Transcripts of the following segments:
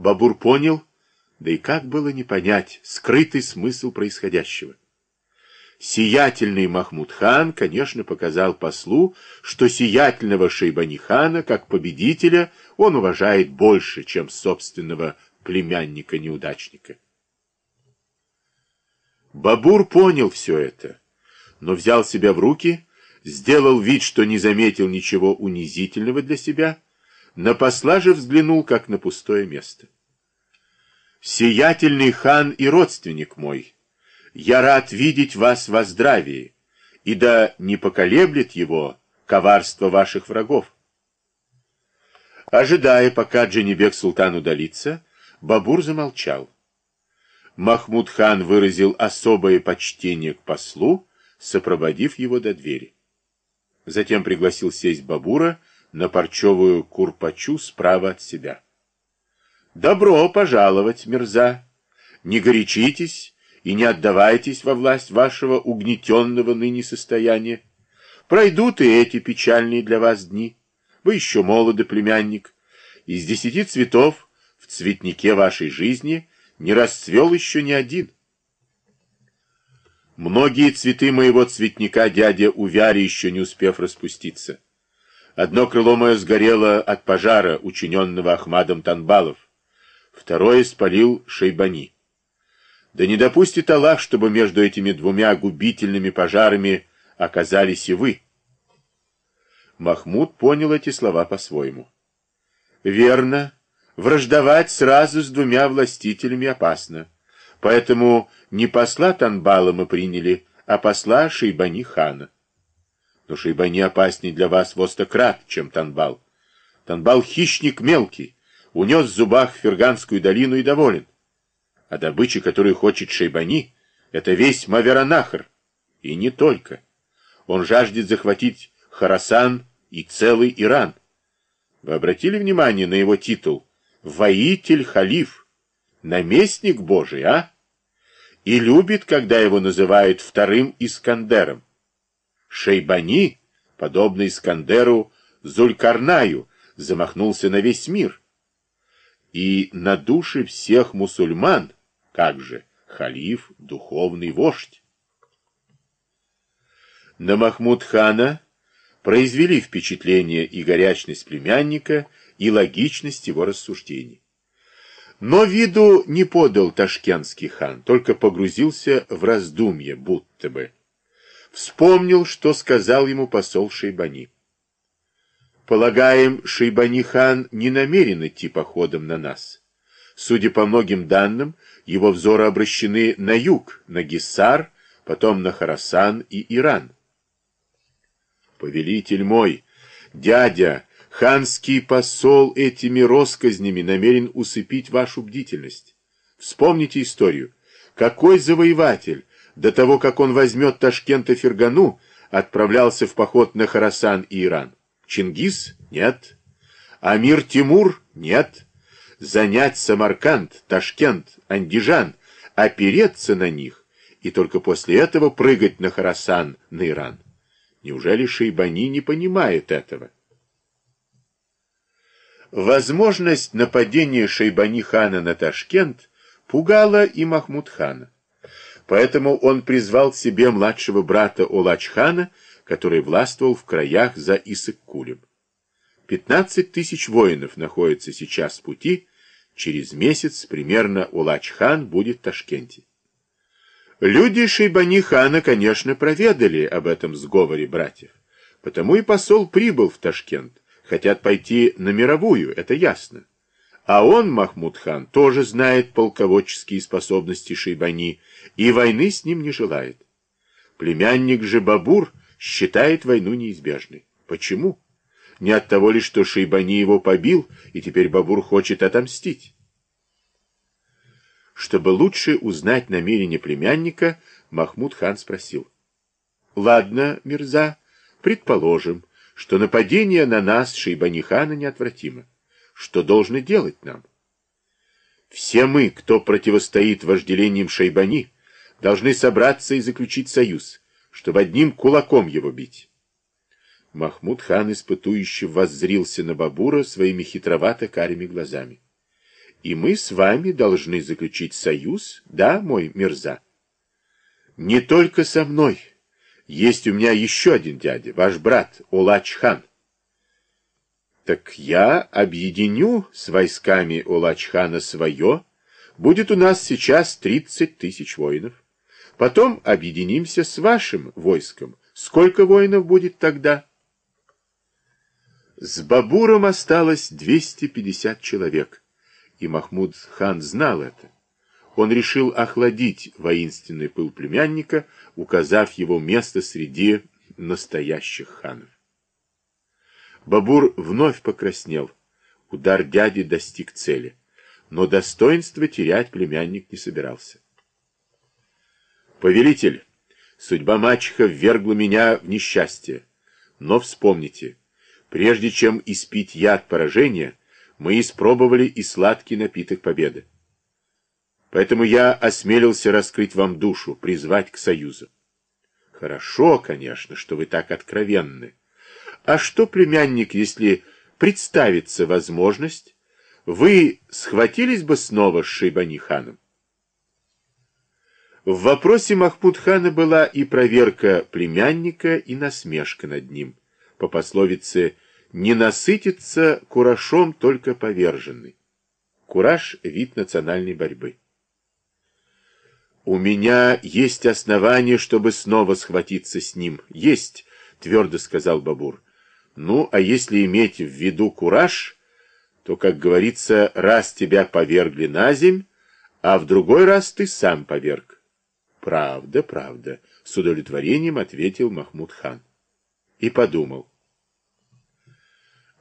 Бабур понял, да и как было не понять скрытый смысл происходящего. Сиятельный Махмуд-хан, конечно, показал послу, что сиятельного Шейбани-хана, как победителя, он уважает больше, чем собственного племянника-неудачника. Бабур понял все это, но взял себя в руки, сделал вид, что не заметил ничего унизительного для себя, на посла же взглянул, как на пустое место. «Сиятельный хан и родственник мой», я рад видеть вас во здравии, и да не поколеблет его коварство ваших врагов. Ожидая, пока Джанибек Султан удалится, Бабур замолчал. Махмуд хан выразил особое почтение к послу, сопроводив его до двери. Затем пригласил сесть Бабура на парчевую курпачу справа от себя. «Добро пожаловать, Мирза! Не горячитесь, и не отдавайтесь во власть вашего угнетенного ныне состояния. Пройдут и эти печальные для вас дни. Вы еще молоды, племянник. Из десяти цветов в цветнике вашей жизни не расцвел еще ни один. Многие цветы моего цветника дядя увяли, еще не успев распуститься. Одно крыло мое сгорело от пожара, учиненного Ахмадом Танбалов. Второе спалил Шейбани. Да не допустит Аллах, чтобы между этими двумя губительными пожарами оказались и вы. Махмуд понял эти слова по-своему. Верно, враждовать сразу с двумя властителями опасно. Поэтому не посла Танбала мы приняли, а посла Шейбани хана. Но Шейбани опаснее для вас в остократ, чем Танбал. Танбал хищник мелкий, унес в зубах Ферганскую долину и доволен. А добыча, которую хочет Шейбани, это весь Маверанахр. И не только. Он жаждет захватить Харасан и целый Иран. Вы обратили внимание на его титул? Воитель-халиф. Наместник Божий, а? И любит, когда его называют вторым Искандером. Шейбани, подобно Искандеру Зулькарнаю, замахнулся на весь мир. И на души всех мусульман как же, халиф — духовный вождь. На Махмуд-хана произвели впечатление и горячность племянника, и логичность его рассуждений. Но виду не подал ташкентский хан, только погрузился в раздумье, будто бы. Вспомнил, что сказал ему посол Шейбани. Полагаем, Шейбани-хан не намерен идти походом на нас. Судя по многим данным, его взоры обращены на юг, на Гиссар, потом на Харасан и Иран. Повелитель мой, дядя, ханский посол этими росказнями намерен усыпить вашу бдительность. Вспомните историю. Какой завоеватель, до того, как он возьмет Ташкент и Фергану, отправлялся в поход на Харасан и Иран? Чингис? Нет. Амир Тимур? Нет занять Самарканд, Ташкент, Андижан, опереться на них и только после этого прыгать на Харасан, на Иран. Неужели Шейбани не понимает этого? Возможность нападения Шейбани-хана на Ташкент пугала и Махмуд-хана. Поэтому он призвал к себе младшего брата Улач-хана, который властвовал в краях за Исык-Кулем. 15 тысяч воинов находятся сейчас в пути, Через месяц примерно Улач-хан будет в Ташкенте. Люди Шейбани-хана, конечно, проведали об этом сговоре братьев. Потому и посол прибыл в Ташкент. Хотят пойти на мировую, это ясно. А он, Махмуд-хан, тоже знает полководческие способности Шейбани и войны с ним не желает. Племянник же Бабур считает войну неизбежной. Почему? Не от того ли, что Шейбани его побил, и теперь Бабур хочет отомстить? Чтобы лучше узнать намерение племянника, Махмуд хан спросил. «Ладно, Мирза, предположим, что нападение на нас Шейбани-хана неотвратимо. Что должны делать нам? Все мы, кто противостоит вожделениям Шейбани, должны собраться и заключить союз, чтобы одним кулаком его бить. Махмуд хан испытующе воззрился на Бабура своими хитровато-карими глазами. и мы с вами должны заключить союз, да, мой Мирза? Не только со мной. Есть у меня еще один дядя, ваш брат Улач-хан. Так я объединю с войсками Улач-хана свое. Будет у нас сейчас тридцать тысяч воинов. Потом объединимся с вашим войском. Сколько воинов будет тогда? С Бабуром осталось 250 человек, и Махмуд хан знал это. Он решил охладить воинственный пыл племянника, указав его место среди настоящих ханов. Бабур вновь покраснел. Удар дяди достиг цели, но достоинство терять племянник не собирался. «Повелитель, судьба мачеха ввергла меня в несчастье, но вспомните, Прежде чем испить яд поражения, мы испробовали и сладкий напиток победы. Поэтому я осмелился раскрыть вам душу, призвать к союзу. Хорошо, конечно, что вы так откровенны. А что, племянник, если представится возможность, вы схватились бы снова с Шейбани-ханом? В вопросе Махмуд-хана была и проверка племянника, и насмешка над ним по пословице «не насытится курашом только поверженный». Кураж – вид национальной борьбы. «У меня есть основания, чтобы снова схватиться с ним. Есть», – твердо сказал Бабур. «Ну, а если иметь в виду кураж, то, как говорится, раз тебя повергли на земь, а в другой раз ты сам поверг». «Правда, правда», — с удовлетворением ответил Махмуд хан. И подумал.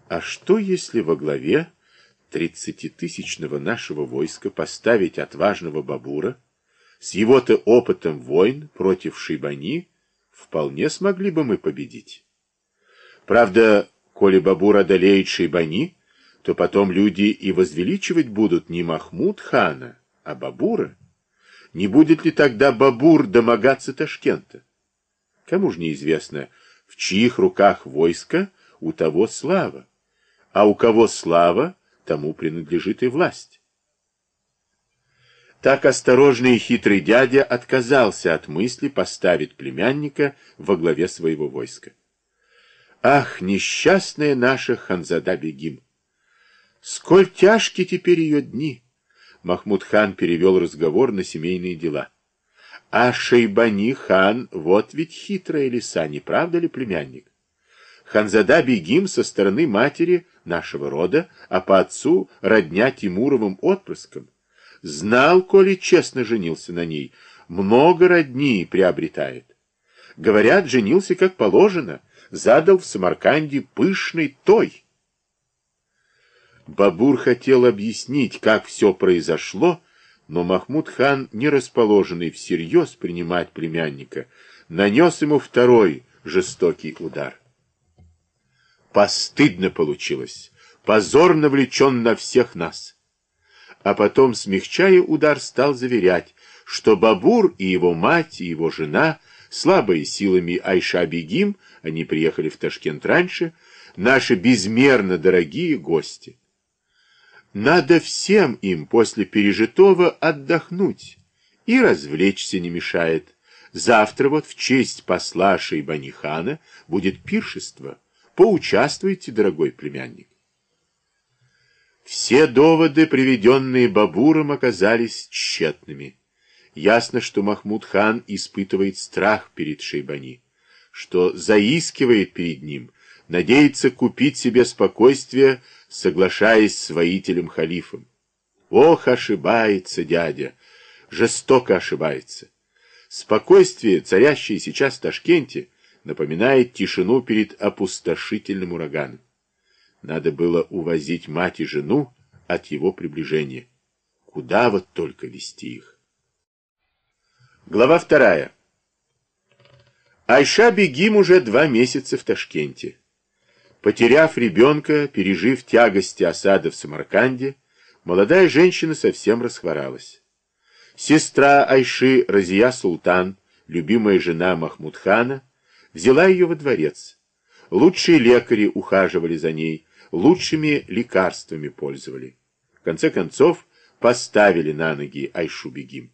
А что, если во главе тридцатитысячного нашего войска поставить отважного Бабура, с его-то опытом войн против Шибани, вполне смогли бы мы победить. Правда, коли Бабур одолеет Шибани, то потом люди и возвеличивать будут не Махмуд хана, а Бабура. Не будет ли тогда Бабур домогаться Ташкента? Кому же неизвестно, в чьих руках войско, у того слава а у кого слава, тому принадлежит и власть. Так осторожный и хитрый дядя отказался от мысли поставить племянника во главе своего войска. Ах, несчастная наша Ханзада-бегим! Сколь тяжки теперь ее дни! Махмуд хан перевел разговор на семейные дела. А Шейбани хан, вот ведь хитрая лиса, не правда ли, племянник? Ханзада Бегим со стороны матери нашего рода, а по отцу родня Тимуровым отпрыском. Знал, коли честно женился на ней, много родни приобретает. Говорят, женился как положено, задал в Самарканде пышный той. Бабур хотел объяснить, как все произошло, но Махмуд хан, не расположенный всерьез принимать племянника, нанес ему второй жестокий удар. Постыдно получилось. Позор навлечен на всех нас. А потом, смягчая удар, стал заверять, что Бабур и его мать, и его жена, слабые силами Айша-Бегим, они приехали в Ташкент раньше, наши безмерно дорогие гости. Надо всем им после пережитого отдохнуть, и развлечься не мешает. Завтра вот в честь посла Шейбанихана будет пиршество. Поучаствуйте, дорогой племянник. Все доводы, приведенные Бабуром, оказались тщетными. Ясно, что Махмуд хан испытывает страх перед Шейбани, что заискивает перед ним, надеется купить себе спокойствие, соглашаясь с воителем-халифом. Ох, ошибается дядя, жестоко ошибается. Спокойствие, царящее сейчас в Ташкенте, напоминает тишину перед опустошительным ураганом. Надо было увозить мать и жену от его приближения. Куда вот только вести их? Глава вторая. Айша Бегим уже два месяца в Ташкенте. Потеряв ребенка, пережив тягости осады в Самарканде, молодая женщина совсем расхворалась. Сестра Айши Разия Султан, любимая жена Махмудхана, взяла ее во дворец. Лучшие лекари ухаживали за ней, лучшими лекарствами пользовали. В конце концов, поставили на ноги Айшу-бегим.